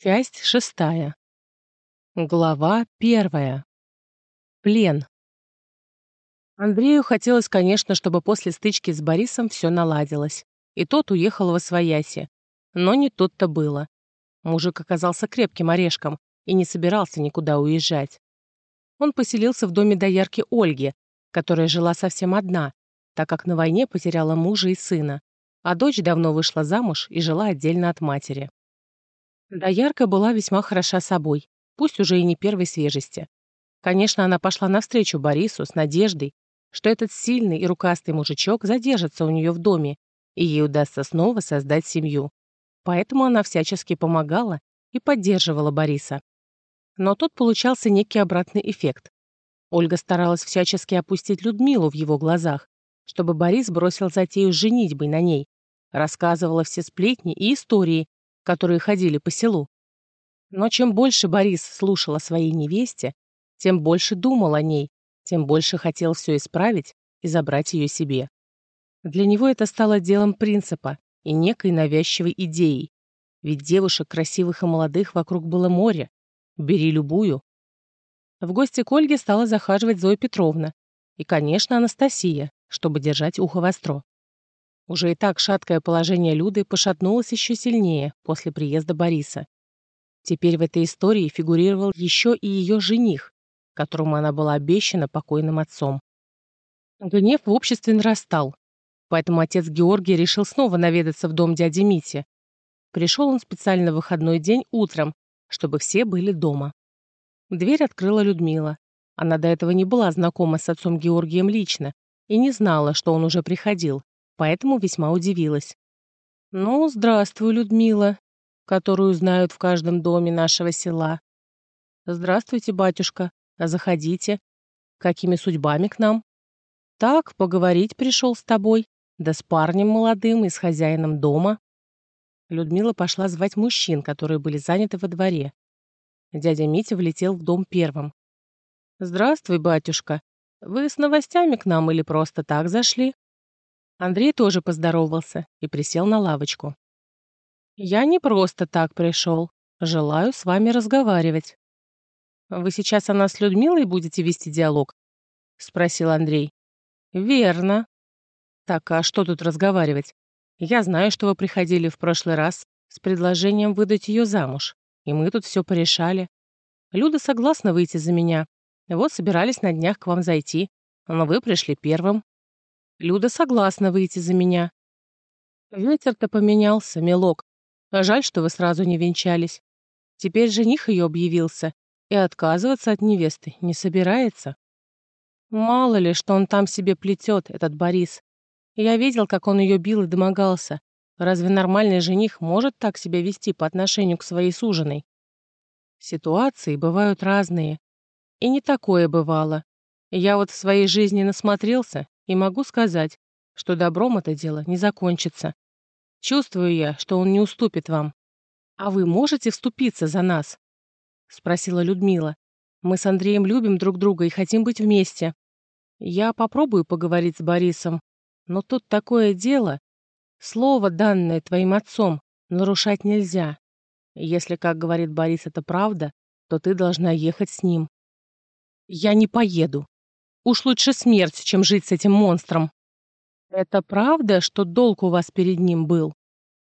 Часть шестая. Глава первая. Плен. Андрею хотелось, конечно, чтобы после стычки с Борисом все наладилось, и тот уехал во свояси. Но не тут-то было. Мужик оказался крепким орешком и не собирался никуда уезжать. Он поселился в доме доярки Ольги, которая жила совсем одна, так как на войне потеряла мужа и сына, а дочь давно вышла замуж и жила отдельно от матери. Доярка была весьма хороша собой, пусть уже и не первой свежести. Конечно, она пошла навстречу Борису с надеждой, что этот сильный и рукастый мужичок задержится у нее в доме, и ей удастся снова создать семью. Поэтому она всячески помогала и поддерживала Бориса. Но тут получался некий обратный эффект. Ольга старалась всячески опустить Людмилу в его глазах, чтобы Борис бросил затею с женитьбой на ней, рассказывала все сплетни и истории, которые ходили по селу. Но чем больше Борис слушал о своей невесте, тем больше думал о ней, тем больше хотел все исправить и забрать ее себе. Для него это стало делом принципа и некой навязчивой идеей. Ведь девушек красивых и молодых вокруг было море. Бери любую. В гости к Ольге стала захаживать Зоя Петровна. И, конечно, Анастасия, чтобы держать ухо востро. Уже и так шаткое положение Люды пошатнулось еще сильнее после приезда Бориса. Теперь в этой истории фигурировал еще и ее жених, которому она была обещана покойным отцом. Гнев в обществе нарастал, поэтому отец Георгий решил снова наведаться в дом дяди Мити. Пришел он специально в выходной день утром, чтобы все были дома. Дверь открыла Людмила. Она до этого не была знакома с отцом Георгием лично и не знала, что он уже приходил, поэтому весьма удивилась. «Ну, здравствуй, Людмила, которую знают в каждом доме нашего села. Здравствуйте, батюшка, а заходите. Какими судьбами к нам? Так, поговорить пришел с тобой, да с парнем молодым и с хозяином дома». Людмила пошла звать мужчин, которые были заняты во дворе. Дядя Митя влетел в дом первым. «Здравствуй, батюшка. Вы с новостями к нам или просто так зашли?» Андрей тоже поздоровался и присел на лавочку. «Я не просто так пришел. Желаю с вами разговаривать». «Вы сейчас о нас с Людмилой будете вести диалог?» — спросил Андрей. «Верно». «Так, а что тут разговаривать? Я знаю, что вы приходили в прошлый раз с предложением выдать ее замуж, и мы тут все порешали. Люда согласна выйти за меня. Вот собирались на днях к вам зайти, но вы пришли первым. Люда согласна выйти за меня. Ветер-то поменялся, милок. Жаль, что вы сразу не венчались. Теперь жених ее объявился и отказываться от невесты не собирается. Мало ли, что он там себе плетет, этот Борис. Я видел, как он ее бил и домогался. Разве нормальный жених может так себя вести по отношению к своей суженой? Ситуации бывают разные. И не такое бывало. Я вот в своей жизни насмотрелся и могу сказать, что добром это дело не закончится. Чувствую я, что он не уступит вам. А вы можете вступиться за нас?» Спросила Людмила. «Мы с Андреем любим друг друга и хотим быть вместе. Я попробую поговорить с Борисом, но тут такое дело. Слово, данное твоим отцом, нарушать нельзя. Если, как говорит Борис, это правда, то ты должна ехать с ним. Я не поеду, Уж лучше смерть, чем жить с этим монстром. Это правда, что долг у вас перед ним был?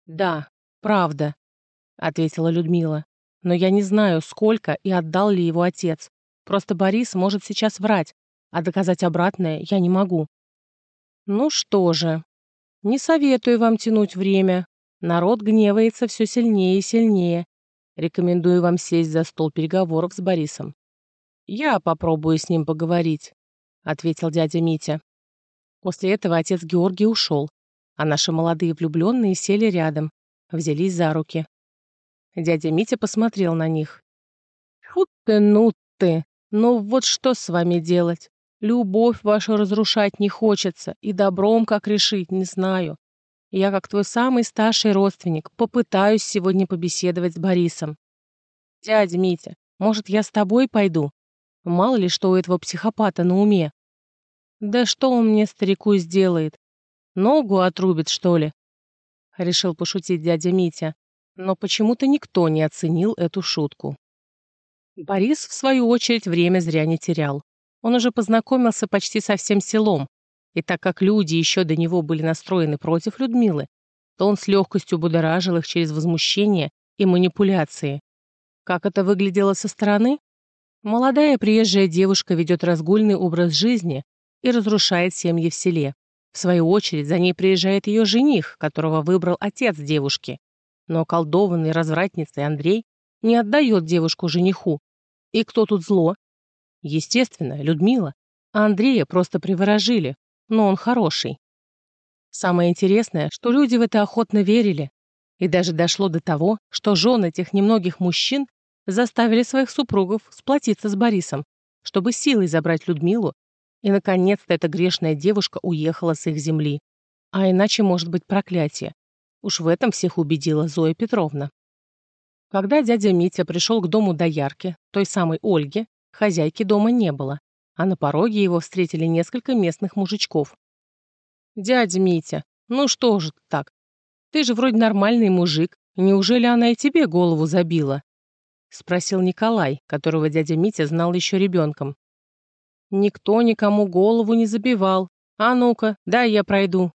Да, правда, ответила Людмила. Но я не знаю, сколько и отдал ли его отец. Просто Борис может сейчас врать, а доказать обратное я не могу. Ну что же, не советую вам тянуть время. Народ гневается все сильнее и сильнее. Рекомендую вам сесть за стол переговоров с Борисом. Я попробую с ним поговорить. — ответил дядя Митя. После этого отец Георгий ушел, а наши молодые влюбленные сели рядом, взялись за руки. Дядя Митя посмотрел на них. «Фу ты, ну ты! Ну вот что с вами делать? Любовь вашу разрушать не хочется, и добром как решить, не знаю. Я, как твой самый старший родственник, попытаюсь сегодня побеседовать с Борисом. Дядя Митя, может, я с тобой пойду? Мало ли, что у этого психопата на уме. Да что он мне, старику, сделает? Ногу отрубит, что ли? Решил пошутить дядя Митя. Но почему-то никто не оценил эту шутку. Борис, в свою очередь, время зря не терял. Он уже познакомился почти со всем селом, и так как люди еще до него были настроены против Людмилы, то он с легкостью будоражил их через возмущение и манипуляции. Как это выглядело со стороны? Молодая приезжая девушка ведет разгульный образ жизни и разрушает семьи в селе. В свою очередь за ней приезжает ее жених, которого выбрал отец девушки. Но околдованный развратницей Андрей не отдает девушку жениху. И кто тут зло? Естественно, Людмила. А Андрея просто приворожили, но он хороший. Самое интересное, что люди в это охотно верили. И даже дошло до того, что жены этих немногих мужчин заставили своих супругов сплотиться с Борисом, чтобы силой забрать Людмилу, и, наконец-то, эта грешная девушка уехала с их земли. А иначе может быть проклятие. Уж в этом всех убедила Зоя Петровна. Когда дядя Митя пришел к дому доярки, той самой Ольги, хозяйки дома не было, а на пороге его встретили несколько местных мужичков. «Дядя Митя, ну что же так? Ты же вроде нормальный мужик, неужели она и тебе голову забила?» — спросил Николай, которого дядя Митя знал еще ребенком. «Никто никому голову не забивал. А ну-ка, дай я пройду».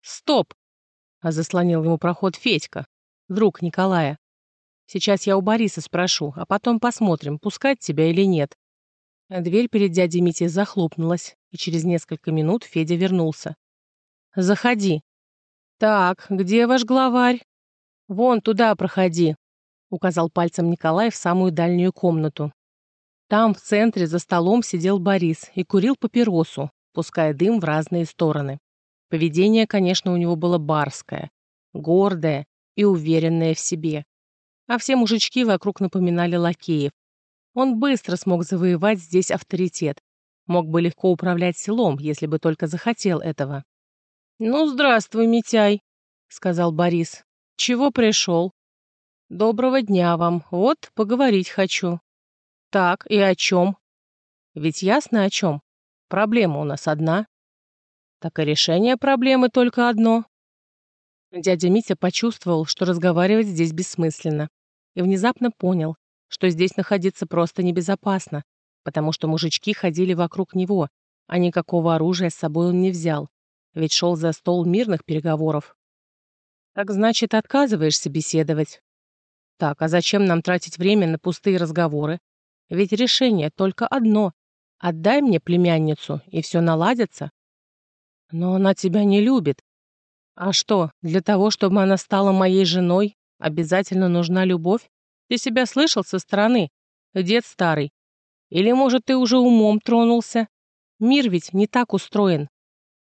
«Стоп!» — а заслонил ему проход Федька, друг Николая. «Сейчас я у Бориса спрошу, а потом посмотрим, пускать тебя или нет». Дверь перед дядей Митей захлопнулась, и через несколько минут Федя вернулся. «Заходи». «Так, где ваш главарь?» «Вон туда проходи», — указал пальцем Николай в самую дальнюю комнату. Там, в центре, за столом сидел Борис и курил папиросу, пуская дым в разные стороны. Поведение, конечно, у него было барское, гордое и уверенное в себе. А все мужички вокруг напоминали лакеев. Он быстро смог завоевать здесь авторитет. Мог бы легко управлять селом, если бы только захотел этого. «Ну, здравствуй, Митяй», — сказал Борис. «Чего пришел?» «Доброго дня вам. Вот, поговорить хочу». «Так, и о чем?» «Ведь ясно о чем. Проблема у нас одна». «Так и решение проблемы только одно». Дядя Митя почувствовал, что разговаривать здесь бессмысленно, и внезапно понял, что здесь находиться просто небезопасно, потому что мужички ходили вокруг него, а никакого оружия с собой он не взял, ведь шел за стол мирных переговоров. «Так значит, отказываешься беседовать?» Так, а зачем нам тратить время на пустые разговоры? Ведь решение только одно. Отдай мне племянницу, и все наладится. Но она тебя не любит. А что, для того, чтобы она стала моей женой, обязательно нужна любовь? Ты себя слышал со стороны? Дед старый. Или, может, ты уже умом тронулся? Мир ведь не так устроен.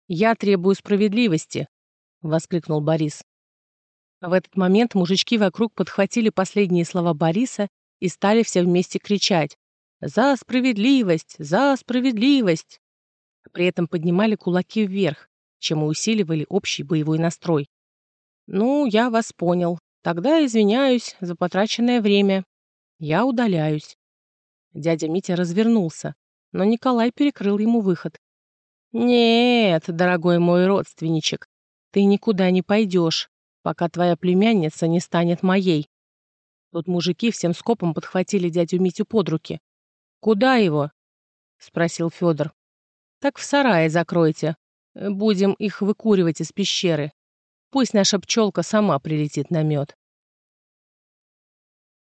Я требую справедливости, — воскликнул Борис. В этот момент мужички вокруг подхватили последние слова Бориса и стали все вместе кричать «За справедливость! За справедливость!» При этом поднимали кулаки вверх, чем и усиливали общий боевой настрой. «Ну, я вас понял. Тогда извиняюсь за потраченное время. Я удаляюсь». Дядя Митя развернулся, но Николай перекрыл ему выход. «Нет, дорогой мой родственничек, ты никуда не пойдешь пока твоя племянница не станет моей». Тут мужики всем скопом подхватили дядю Митю под руки. «Куда его?» — спросил Федор. «Так в сарае закройте. Будем их выкуривать из пещеры. Пусть наша пчелка сама прилетит на мед».